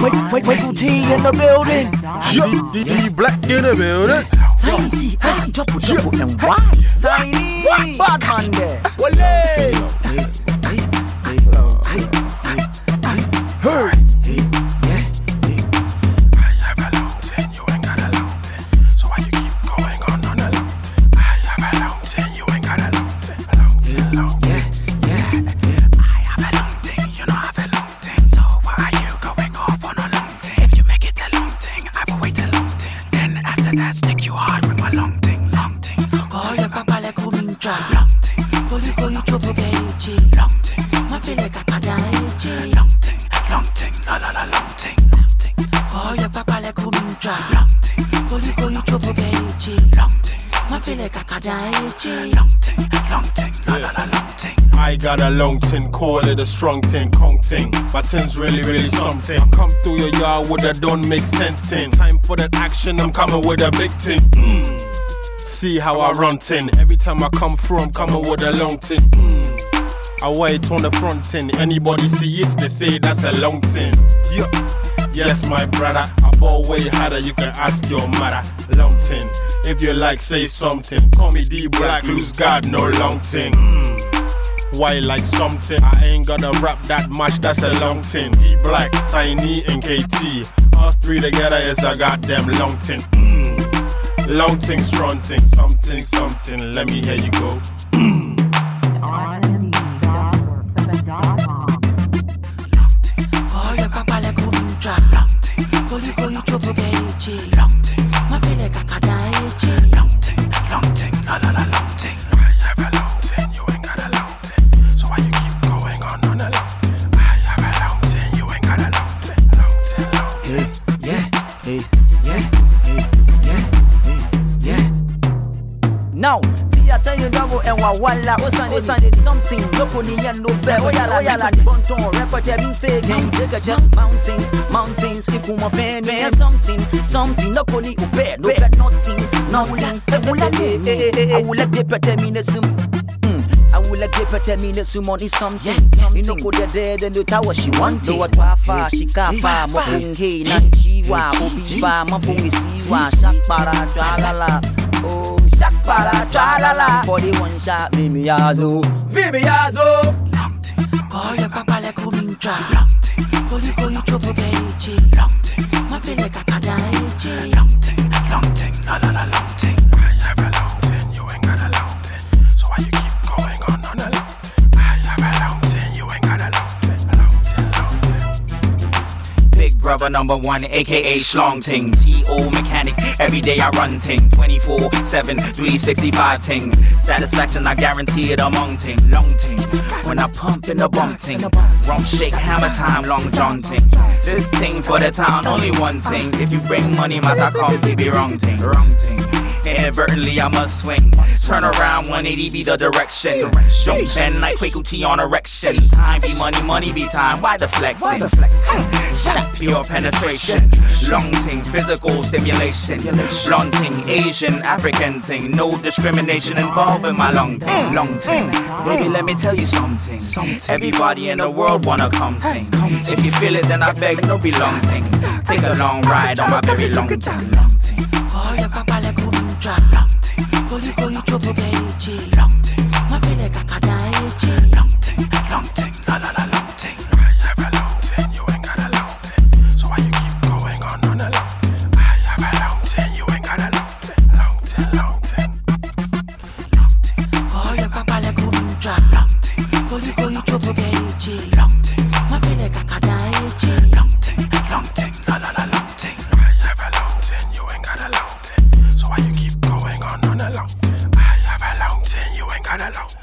Wait, wait, wait, T in the building. Yup, D, Black in the building. Tiny T, I double, double, and why? Tiny, bad man there. Wale. That stick you hard with my long thing, long thing. Boy, papa le kumintra, long thing. Boy, boy, chopo geichi, long thing. Ma file kakadaichi, long thing, long thing, la la la long thing, long thing. Boy, papa le kumintra, long thing. Boy, boy, chopo geichi, long thing. Ma file kakadaichi, long thing, long thing, la la la long thing. I got a long tin, call it a strong tin, kong ting. My tin's really, really something. I come through your yard with a don't make sense in. Time for that action, I'm coming with a big tin. Mm. See how I run tin. Every time I come through, I'm coming with a long tin. Mm. I wait on the front tin. Anybody see it, they say that's a long tin. Yeah. Yes, my brother, I ball way harder, you can ask your mother. Long tin. If you like, say something. Call me D Black, lose God, no long tin. Mm. Why like something? I ain't gonna rap that much, that's a long thing. E Black, Tiny, and KT. Us three together is a goddamn long thing. Mm. Long thing, strong thing, something, something. Let me hear you go. Mm. Now, tell you double and eh, wa wala Osande oh, Osande oh, something. Loko ni yan no be Oyala oyala bonton Repete bin faking. Take a jump Mountains. Mountains Ikuma fan Me something Something. Loko ni ube No be nothing Nothing. Ewula ni Awula de pete mi ne sim I will like paper tell me that some money something. You know, go there, there, then the tower she want. Do what wafa, she can't kafa, mopung hey, nan chiwa, obiba, mafung isiwa, shakbara, tralala. Oh, shakbara, tralala. For the one shot, Vimy Yazo, Vimy Yazo. Long thing, boy, papa like kumintra. Long thing, boy, boy, chopo geichi. Long thing, ma fele kakadaichi. Long thing, brother number one, aka Schlong Ting. T.O. mechanic, every day I run ting. 24 7, 365 ting. Satisfaction, I guarantee it among ting. Long ting. When I pump in the bump ting. Rum shake, hammer time, long john ting. This ting for the town, only one thing. If you bring money, mata come, baby, wrong ting. Wrong ting. Inadvertently, I must swing. Turn around 180 be the direction. Don't bend like Quaker T on erection. Time be money, money be time. Why the flexing? Shot pure penetration. Long thing, physical stimulation. Blonde thing, Asian, African thing. No discrimination involved in my long thing. Long thing. Baby, let me tell you something. Everybody in the world wanna come thing. If you feel it, then I beg no be long thing. Take a long ride on my very long thing. Long